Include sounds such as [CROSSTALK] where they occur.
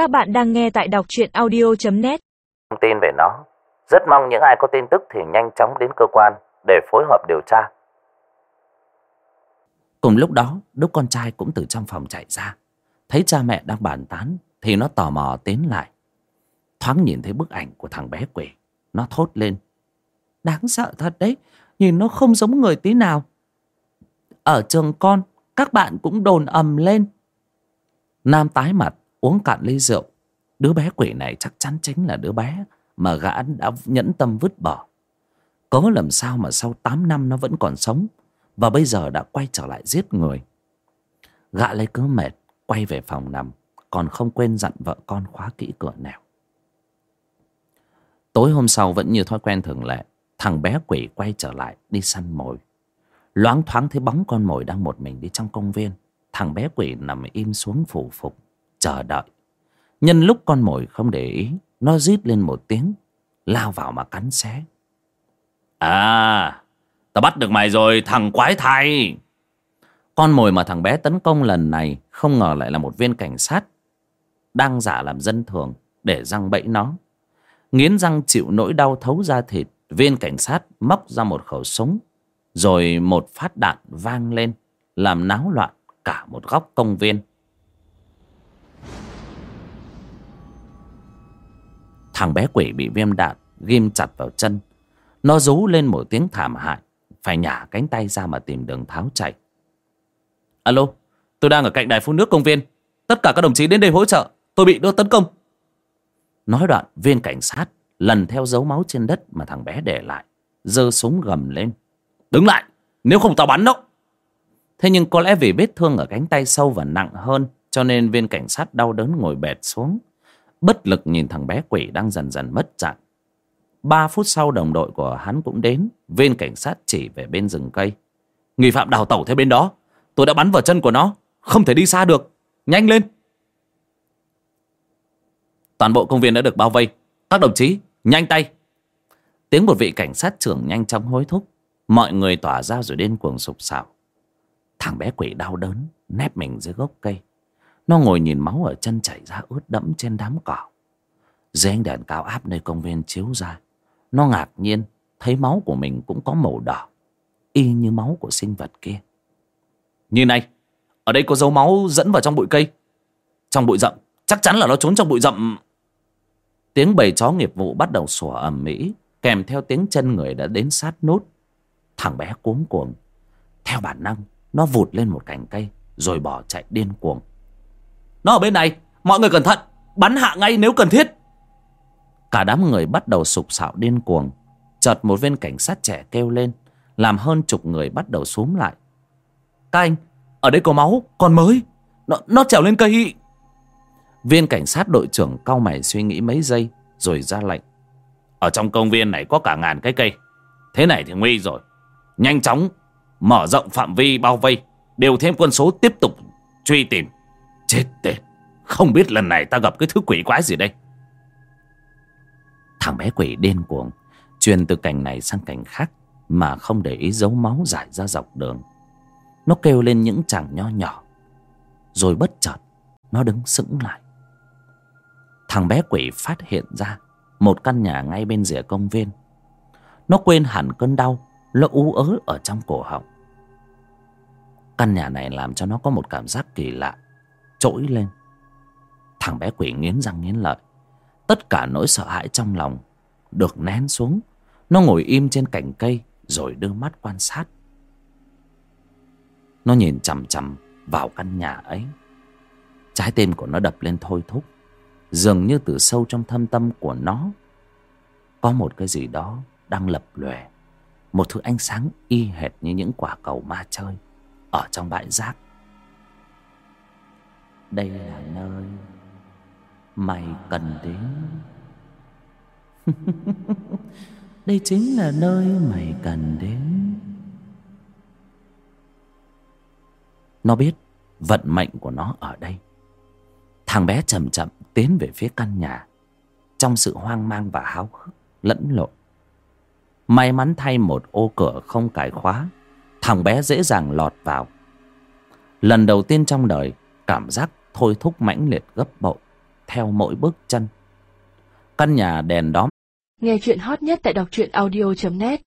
Các bạn đang nghe tại đọc truyện audio.net thông tin về nó. Rất mong những ai có tin tức thì nhanh chóng đến cơ quan để phối hợp điều tra. Cùng lúc đó, đứa con trai cũng từ trong phòng chạy ra. Thấy cha mẹ đang bàn tán thì nó tò mò tiến lại. Thoáng nhìn thấy bức ảnh của thằng bé quỷ. Nó thốt lên. Đáng sợ thật đấy. Nhìn nó không giống người tí nào. Ở trường con, các bạn cũng đồn ầm lên. Nam tái mặt, uống cạn ly rượu. Đứa bé quỷ này chắc chắn chính là đứa bé mà gã đã nhẫn tâm vứt bỏ. Cớ làm sao mà sau 8 năm nó vẫn còn sống và bây giờ đã quay trở lại giết người. Gã lấy cớ mệt, quay về phòng nằm, còn không quên dặn vợ con khóa kỹ cửa nẻo. Tối hôm sau vẫn như thói quen thường lệ, thằng bé quỷ quay trở lại đi săn mồi. Loáng thoáng thấy bóng con mồi đang một mình đi trong công viên. Thằng bé quỷ nằm im xuống phủ phục, chờ đợi. Nhân lúc con mồi không để ý, nó rít lên một tiếng, lao vào mà cắn xé. À, tao bắt được mày rồi thằng quái thai. Con mồi mà thằng bé tấn công lần này không ngờ lại là một viên cảnh sát đang giả làm dân thường để răng bẫy nó. Nghiến răng chịu nỗi đau thấu da thịt, viên cảnh sát móc ra một khẩu súng rồi một phát đạn vang lên làm náo loạn cả một góc công viên. Thằng bé quỷ bị viêm đạn ghim chặt vào chân. Nó rú lên một tiếng thảm hại, phải nhả cánh tay ra mà tìm đường tháo chạy. Alo, tôi đang ở cạnh đài phun nước công viên. Tất cả các đồng chí đến đây hỗ trợ. Tôi bị đốt tấn công. Nói đoạn viên cảnh sát lần theo dấu máu trên đất mà thằng bé để lại. giơ súng gầm lên. Đứng lại, nếu không tao bắn đâu. Thế nhưng có lẽ vì vết thương ở cánh tay sâu và nặng hơn cho nên viên cảnh sát đau đớn ngồi bệt xuống. Bất lực nhìn thằng bé quỷ đang dần dần mất dạng. Ba phút sau đồng đội của hắn cũng đến. Viên cảnh sát chỉ về bên rừng cây. Nghi phạm đào tẩu theo bên đó. Tôi đã bắn vào chân của nó. Không thể đi xa được. Nhanh lên. Toàn bộ công viên đã được bao vây. Các đồng chí, nhanh tay. Tiếng một vị cảnh sát trưởng nhanh chóng hối thúc. Mọi người tỏa ra rồi điên cuồng sục sạo. Thằng bé quỷ đau đớn, nép mình dưới gốc cây. Nó ngồi nhìn máu ở chân chảy ra ướt đẫm trên đám cỏ. Dưới ánh đèn cao áp nơi công viên chiếu ra. Nó ngạc nhiên thấy máu của mình cũng có màu đỏ. Y như máu của sinh vật kia. Như này, ở đây có dấu máu dẫn vào trong bụi cây. Trong bụi rậm, chắc chắn là nó trốn trong bụi rậm. Tiếng bầy chó nghiệp vụ bắt đầu sủa ầm ĩ kèm theo tiếng chân người đã đến sát nút. Thằng bé cuống cuồng. Theo bản năng, nó vụt lên một cành cây rồi bỏ chạy điên cuồng. Nó ở bên này, mọi người cẩn thận, bắn hạ ngay nếu cần thiết. Cả đám người bắt đầu sục sạo điên cuồng. Chợt một viên cảnh sát trẻ kêu lên, làm hơn chục người bắt đầu xuống lại. Các anh, ở đây có máu, còn mới. Nó, nó trèo lên cây. Viên cảnh sát đội trưởng cau mày suy nghĩ mấy giây rồi ra lệnh. Ở trong công viên này có cả ngàn cái cây. Thế này thì nguy rồi. Nhanh chóng mở rộng phạm vi bao vây, điều thêm quân số tiếp tục truy tìm. Chết tiệt, không biết lần này ta gặp cái thứ quỷ quái gì đây. Thằng bé quỷ điên cuồng, truyền từ cảnh này sang cảnh khác mà không để ý dấu máu rải ra dọc đường. Nó kêu lên những chàng nho nhỏ, rồi bất chợt nó đứng sững lại. Thằng bé quỷ phát hiện ra một căn nhà ngay bên rìa công viên. Nó quên hẳn cơn đau, nó ú ớ ở trong cổ họng. Căn nhà này làm cho nó có một cảm giác kỳ lạ, trỗi lên. Thằng bé quỷ nghiến răng nghiến lợi. Tất cả nỗi sợ hãi trong lòng được nén xuống. Nó ngồi im trên cành cây rồi đưa mắt quan sát. Nó nhìn chằm chằm vào căn nhà ấy. Trái tim của nó đập lên thôi thúc. Dường như từ sâu trong thâm tâm của nó, có một cái gì đó đang lập lòe. Một thứ ánh sáng y hệt như những quả cầu ma chơi ở trong bãi rác. Đây là nơi mày cần đến. [LAUGHS] Đây chính là nơi mày cần đến. Nó biết vận mệnh của nó ở đây. Thằng bé chậm chậm tiến về phía căn nhà trong sự hoang mang và háo hức lẫn lộn. May mắn thay một ô cửa không cài khóa, thằng bé dễ dàng lọt vào. Lần đầu tiên trong đời, cảm giác thôi thúc mãnh liệt gấp bội, theo mỗi bước chân. Căn nhà đèn đóm. Nghe chuyện hot nhất tại đọc truyện audio.net